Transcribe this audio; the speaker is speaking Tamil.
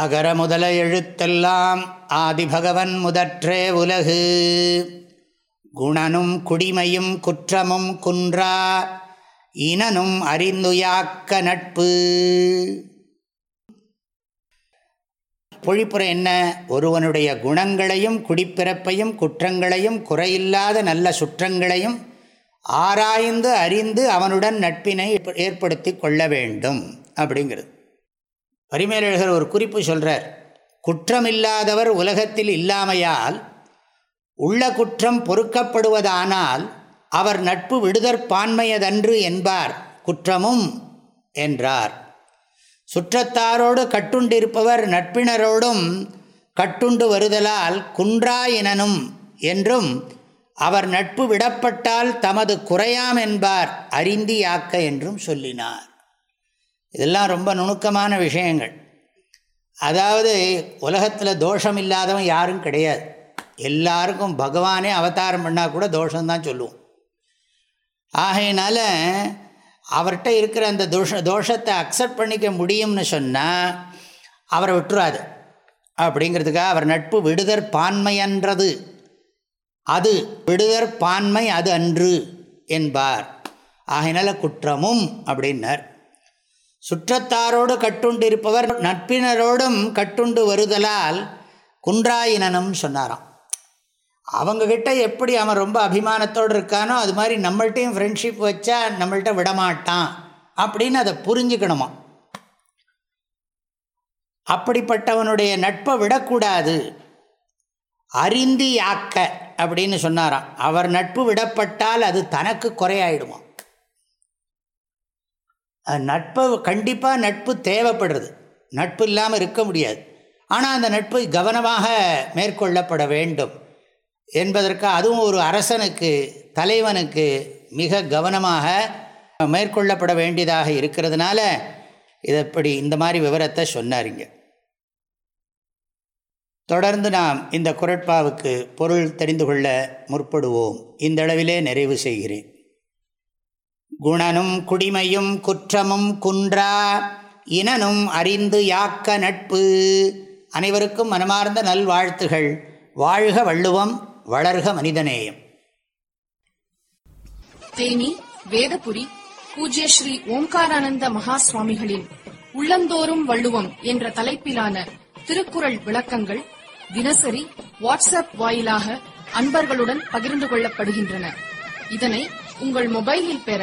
அகர முதல எழுத்தெல்லாம் ஆதிபகவன் முதற்றே உலகு. குணனும் குடிமையும் குற்றமும் குன்றா இனனும் அறிந்துயாக்க நட்பு. பொழிப்புரை என்ன? ஒருவனுடைய குணங்களையும் குடிப்பிறப்பையும் குற்றங்களையும் குறையில்லாத நல்ல சுற்றங்களையும் ஆராய்ந்து அறிந்து அவனுடன் நட்பினை ஏற்படுத்தி கொள்ள வேண்டும். அப்படிங்கிறது. பரிமேலழகர் ஒரு குறிப்பு சொல்கிறார் குற்றமில்லாதவர் உலகத்தில் இல்லாமையால் உள்ள குற்றம் பொறுக்கப்படுவதானால் அவர் நட்பு விடுதற்பான்மையதன்று என்பார். குற்றமும் என்றார். சுற்றத்தாரோடு கட்டுண்டிருப்பவர் நட்பினரோடும் கட்டுண்டு வருதலால் குன்றாயினனும் என்றும் அவர் நட்பு விடப்பட்டால் தமது குறையாம் என்பார். அறிந்தியாக்க என்றும் சொல்லினார். இதெல்லாம் ரொம்ப நுணுக்கமான விஷயங்கள். அதாவது உலகத்தில் தோஷம் இல்லாதவன் யாரும் கிடையாது. எல்லாருக்கும் பகவானே அவதாரம் பண்ணால் கூட தோஷம்தான் சொல்லுவோம். ஆகையினால அவர்கிட்ட இருக்கிற அந்த தோஷ தோஷத்தை அக்செப்ட் பண்ணிக்க முடியும்னு சொன்னால் அவரை விட்டுறாது. அப்படிங்கிறதுக்காக அவர் நட்பு விடுதற் பான்மையன்றது அது விடுதற் பான்மை அது அன்று என்பார். ஆகையினால குற்றமும் அப்படின்னார். சுற்றத்தாரோடு கட்டுண்டு இருப்பவர் நட்பினரோடும் கட்டுண்டு வருதலால் குன்றாயினனும் சொன்னாராம். அவங்கக்கிட்ட எப்படி அவன் ரொம்ப அபிமானத்தோடு இருக்கானோ அது மாதிரி நம்மள்ட்டையும் ஃப்ரெண்ட்ஷிப் வச்சா நம்மள்கிட்ட விடமாட்டான் அப்படின்னு அதை புரிஞ்சுக்கணுமா? அப்படிப்பட்டவனுடைய நட்பை விடக்கூடாது. அறிந்து யாக்க அப்படின்னு சொன்னாராம். அவர் நட்பு விடப்பட்டால் அது தனக்கு குறையாயிடுமா? நட்பை கண்டிப்பாக நட்பு தேவைப்படுறது. நட்பு இல்லாமல் இருக்க முடியாது. ஆனால் அந்த நட்பு கவனமாக மேற்கொள்ளப்பட வேண்டும் என்பதற்கு அதுவும் ஒரு அரசனுக்கு தலைவனுக்கு மிக கவனமாக மேற்கொள்ளப்பட வேண்டியதாக இருக்கிறதுனால இதைப்படி இந்த மாதிரி விவரத்தை சொன்னாருங்க. தொடர்ந்து நாம் இந்த குரட்பாவுக்கு பொருள் தெரிந்து கொள்ள முற்படுவோம். இந்தளவிலே நிறைவு செய்கிறேன். குணனும் குடிமையும் குற்றமும் குன்றா இனனும் அறிந்து யாக்க நட்பு. அனைவருக்கும் மனமார்ந்த நல்வாழ்த்துகள். வாழ்க வள்ளுவம் வளர்க மனிதநேயம் தேனி வேதபுரி பூஜ்ய ஸ்ரீ ஓம்காரானந்த மகா சுவாமிகளின் உள்ளந்தோறும் வள்ளுவம் என்ற தலைப்பிலான திருக்குறள் விளக்கங்கள் தினசரி வாட்ஸ்அப் வாயிலாக அன்பர்களுடன் பகிர்ந்து கொள்ளப்படுகின்றன. இதனை உங்கள் மொபைலில் பெற